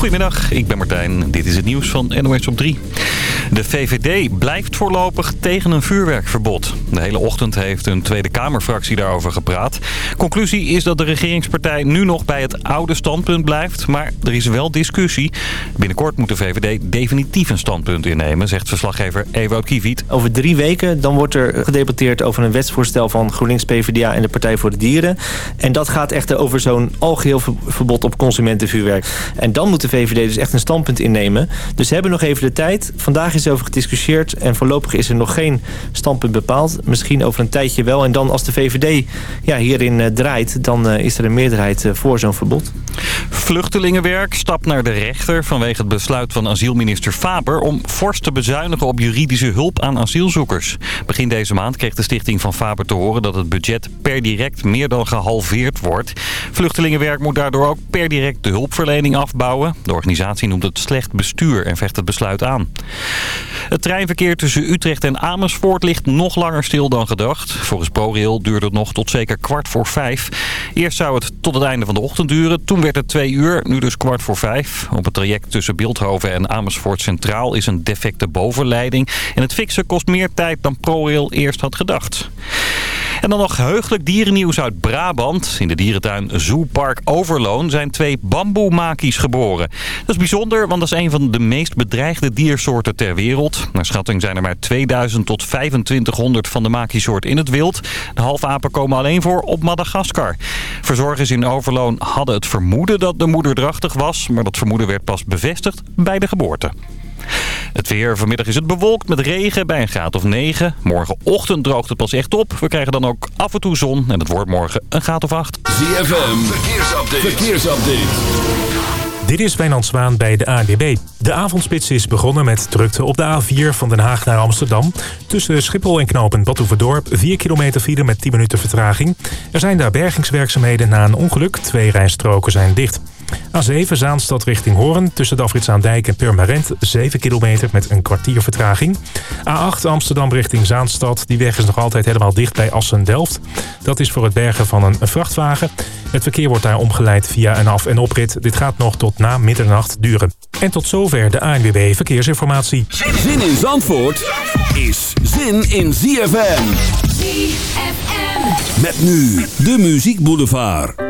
Goedemiddag, ik ben Martijn. Dit is het nieuws van NOS op 3. De VVD blijft voorlopig tegen een vuurwerkverbod. De hele ochtend heeft een Tweede Kamerfractie daarover gepraat. Conclusie is dat de regeringspartij nu nog bij het oude standpunt blijft. Maar er is wel discussie. Binnenkort moet de VVD definitief een standpunt innemen, zegt verslaggever Ewout Kiewiet. Over drie weken dan wordt er gedebatteerd over een wetsvoorstel van GroenLinks, PvdA en de Partij voor de Dieren. En dat gaat echter over zo'n algeheel verbod op consumentenvuurwerk. En dan moet de VVD dus echt een standpunt innemen. Dus ze hebben nog even de tijd. Vandaag is over gediscussieerd en voorlopig is er nog geen standpunt bepaald. Misschien over een tijdje wel. En dan als de VVD ja, hierin eh, draait, dan eh, is er een meerderheid eh, voor zo'n verbod. Vluchtelingenwerk stapt naar de rechter vanwege het besluit van asielminister Faber... om fors te bezuinigen op juridische hulp aan asielzoekers. Begin deze maand kreeg de stichting van Faber te horen dat het budget per direct meer dan gehalveerd wordt. Vluchtelingenwerk moet daardoor ook per direct de hulpverlening afbouwen. De organisatie noemt het slecht bestuur en vecht het besluit aan. Het treinverkeer tussen Utrecht en Amersfoort ligt nog langer stil dan gedacht. Volgens ProRail duurde het nog tot zeker kwart voor vijf. Eerst zou het tot het einde van de ochtend duren. Toen werd het twee uur, nu dus kwart voor vijf. Op het traject tussen Beeldhoven en Amersfoort Centraal is een defecte bovenleiding. En het fixen kost meer tijd dan ProRail eerst had gedacht. En dan nog heugelijk dierennieuws uit Brabant. In de dierentuin Zoopark Overloon zijn twee bamboemakies geboren. Dat is bijzonder, want dat is een van de meest bedreigde diersoorten ter wereld. Naar schatting zijn er maar 2000 tot 2500 van de makiesoort in het wild. De halfapen komen alleen voor op Madagaskar. Verzorgers in Overloon hadden het vermoeden dat de moeder drachtig was... maar dat vermoeden werd pas bevestigd bij de geboorte. Het weer. Vanmiddag is het bewolkt met regen bij een graad of 9. Morgenochtend droogt het pas echt op. We krijgen dan ook af en toe zon en het wordt morgen een graad of 8. ZFM. Verkeersupdate. Verkeersupdate. Dit is Wijnand Zwaan bij de ANWB. De avondspits is begonnen met drukte op de A4 van Den Haag naar Amsterdam. Tussen Schiphol en knopen Badhoevedorp 4 kilometer file met 10 minuten vertraging. Er zijn daar bergingswerkzaamheden na een ongeluk. Twee rijstroken zijn dicht. A7 Zaanstad richting Hoorn tussen de Afritsaandijk en Purmerend 7 kilometer met een kwartier vertraging. A8 Amsterdam richting Zaanstad. Die weg is nog altijd helemaal dicht bij Assen-Delft. Dat is voor het bergen van een vrachtwagen. Het verkeer wordt daar omgeleid via een af- en oprit. Dit gaat nog tot na middernacht duren. En tot zover de ANWB Verkeersinformatie. Zin in Zandvoort is zin in ZFM. ZFM. Met nu de Muziek Boulevard.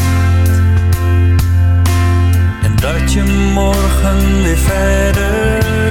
Dat je morgen weer verder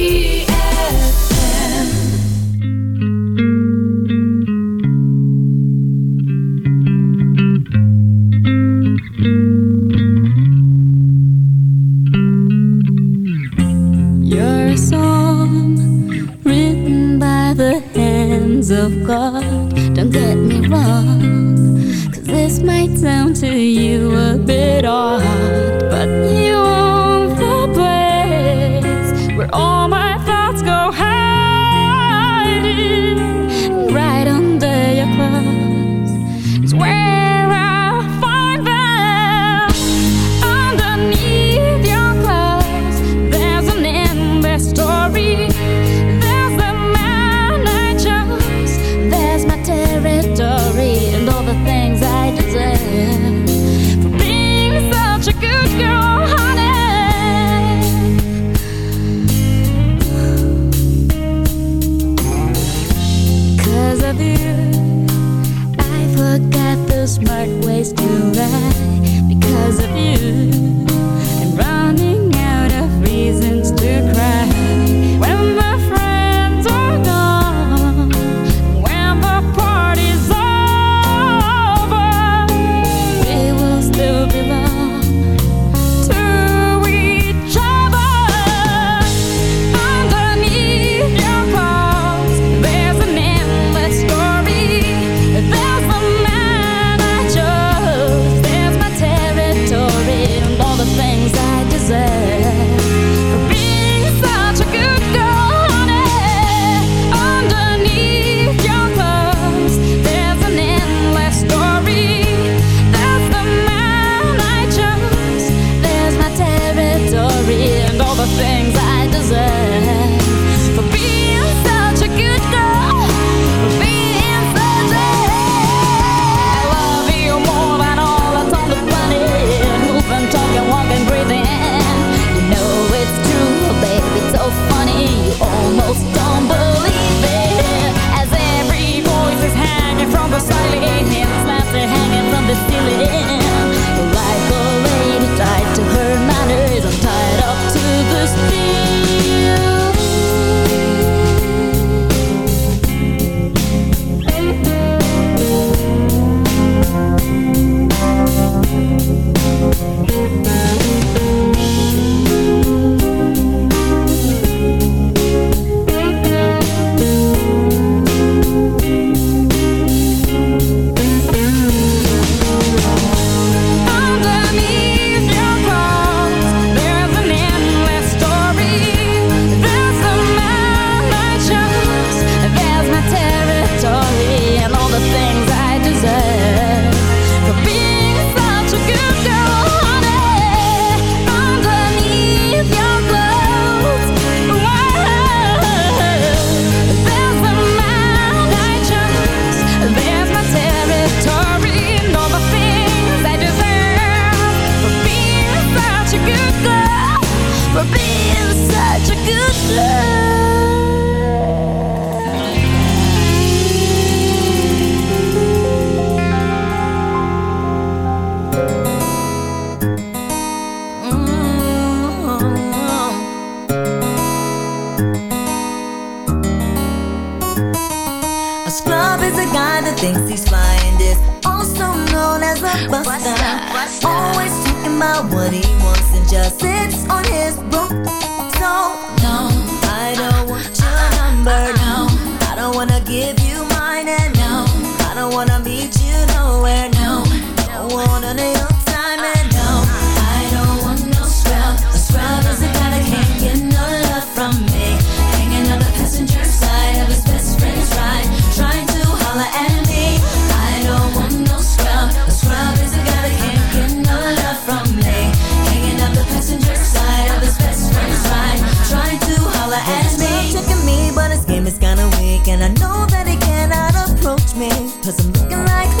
cause I'm looking like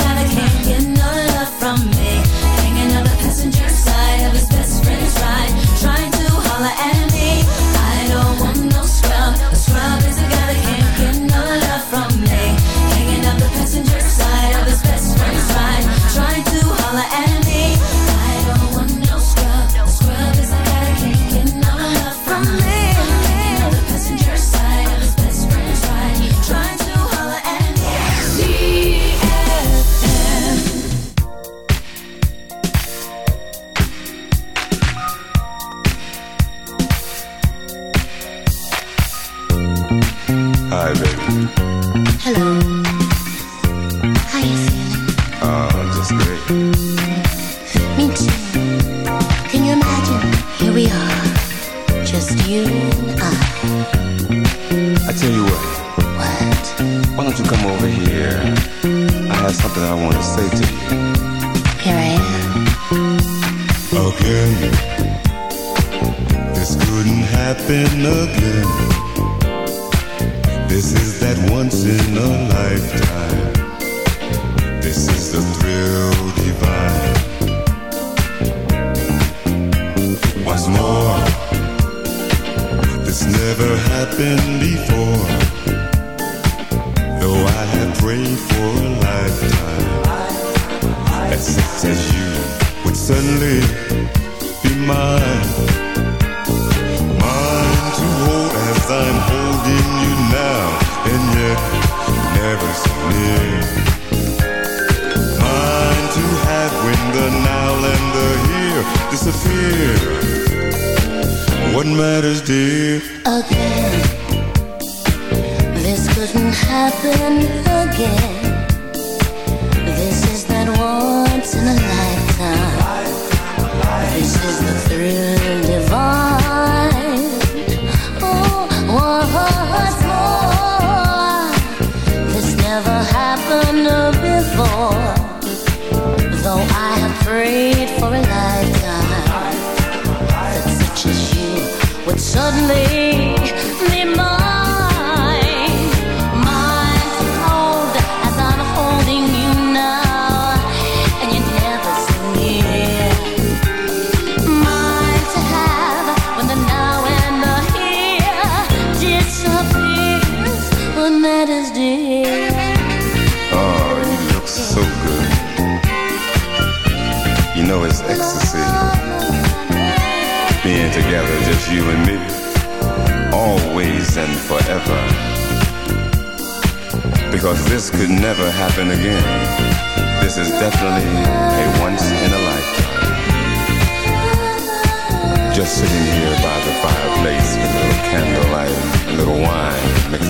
before.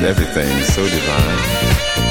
Everything so divine.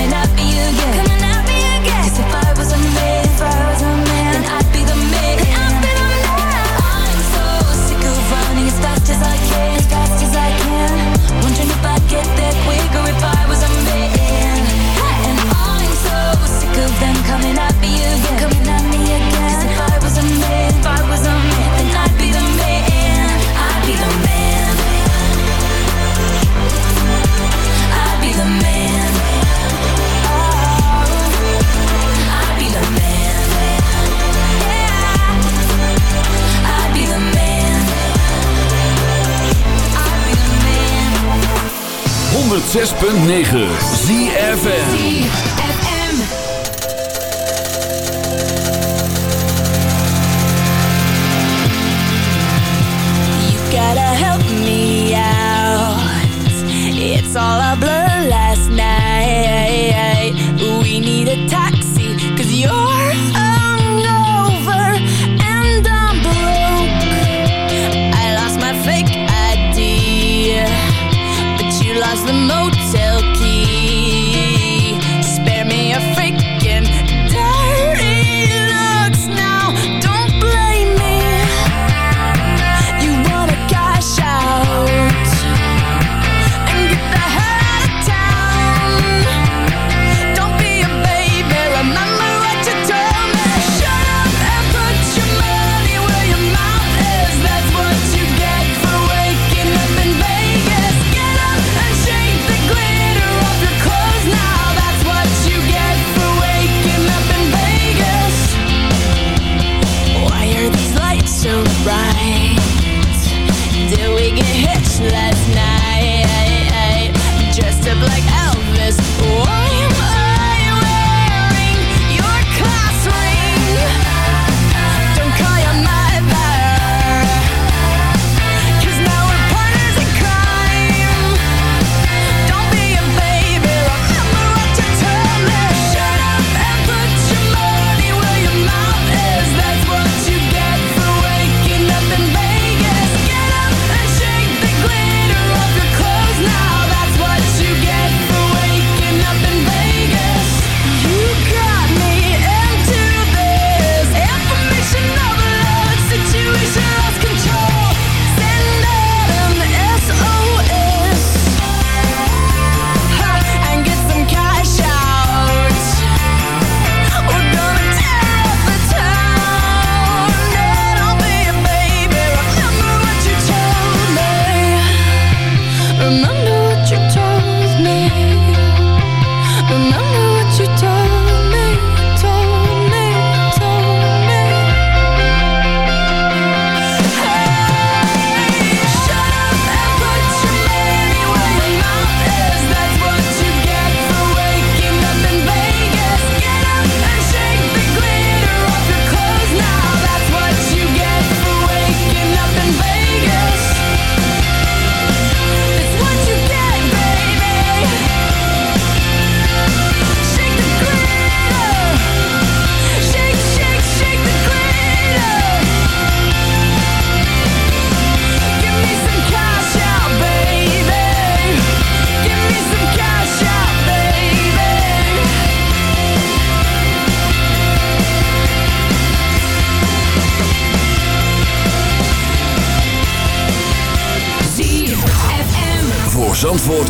106.9 ZFN. It's all a blur last night. We need a taxi,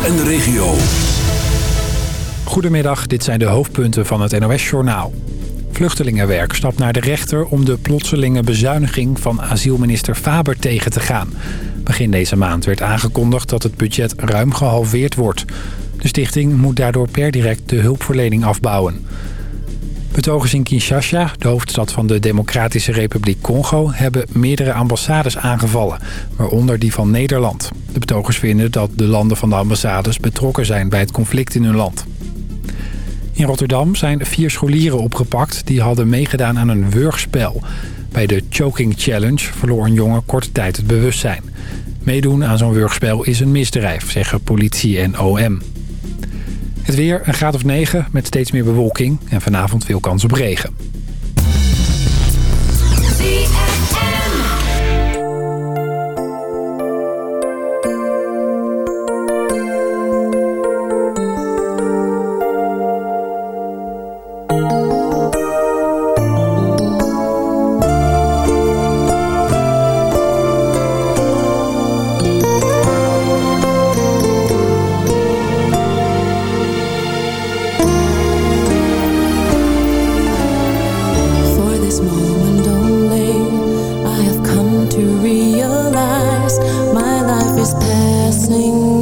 en de regio. Goedemiddag, dit zijn de hoofdpunten van het NOS-journaal. Vluchtelingenwerk stapt naar de rechter om de plotselinge bezuiniging van asielminister Faber tegen te gaan. Begin deze maand werd aangekondigd dat het budget ruim gehalveerd wordt. De stichting moet daardoor per direct de hulpverlening afbouwen. Betogers in Kinshasa, de hoofdstad van de Democratische Republiek Congo... hebben meerdere ambassades aangevallen, waaronder die van Nederland. De betogers vinden dat de landen van de ambassades betrokken zijn bij het conflict in hun land. In Rotterdam zijn vier scholieren opgepakt die hadden meegedaan aan een wurgspel. Bij de Choking Challenge verloor een jongen korte tijd het bewustzijn. Meedoen aan zo'n wurgspel is een misdrijf, zeggen politie en OM. Het weer, een graad of 9 met steeds meer bewolking en vanavond veel kans op regen. Is passing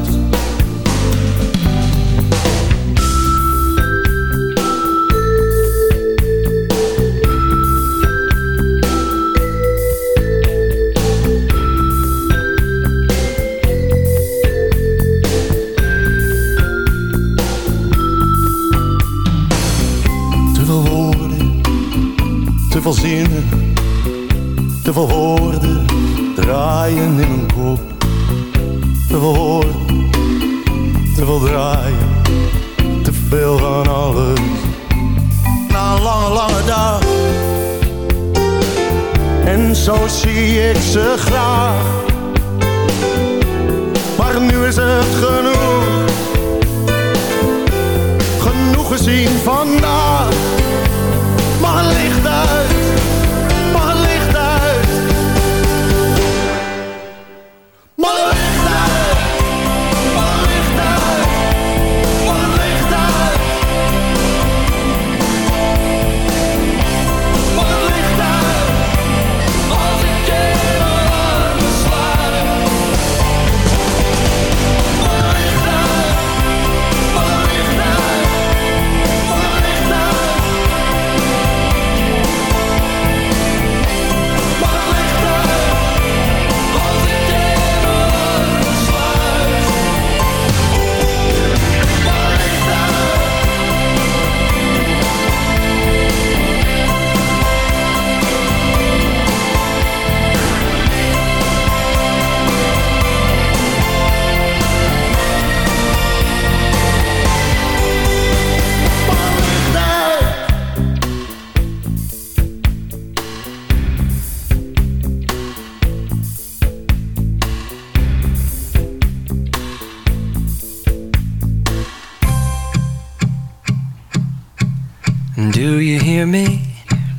Do you hear me?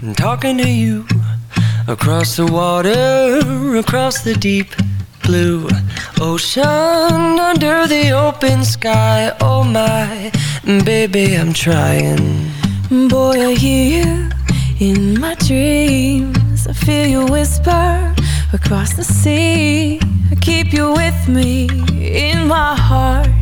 I'm talking to you across the water, across the deep blue ocean, under the open sky. Oh my, baby, I'm trying. Boy, I hear you in my dreams. I feel you whisper across the sea. I keep you with me in my heart.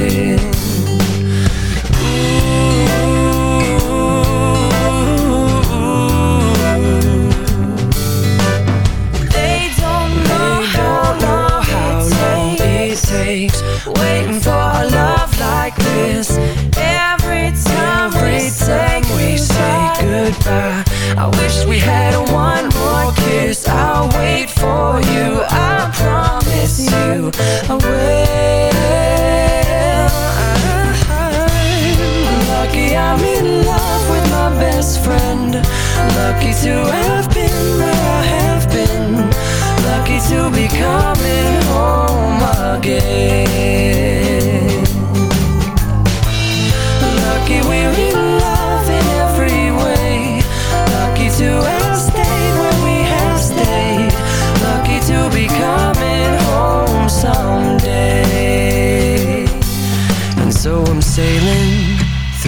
kiss every time, every we, time we say goodbye. I wish we had one more kiss. I'll wait for you. I promise you I will. I'm lucky I'm in love with my best friend. Lucky to have been where I have been. Lucky to be coming home again.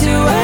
to us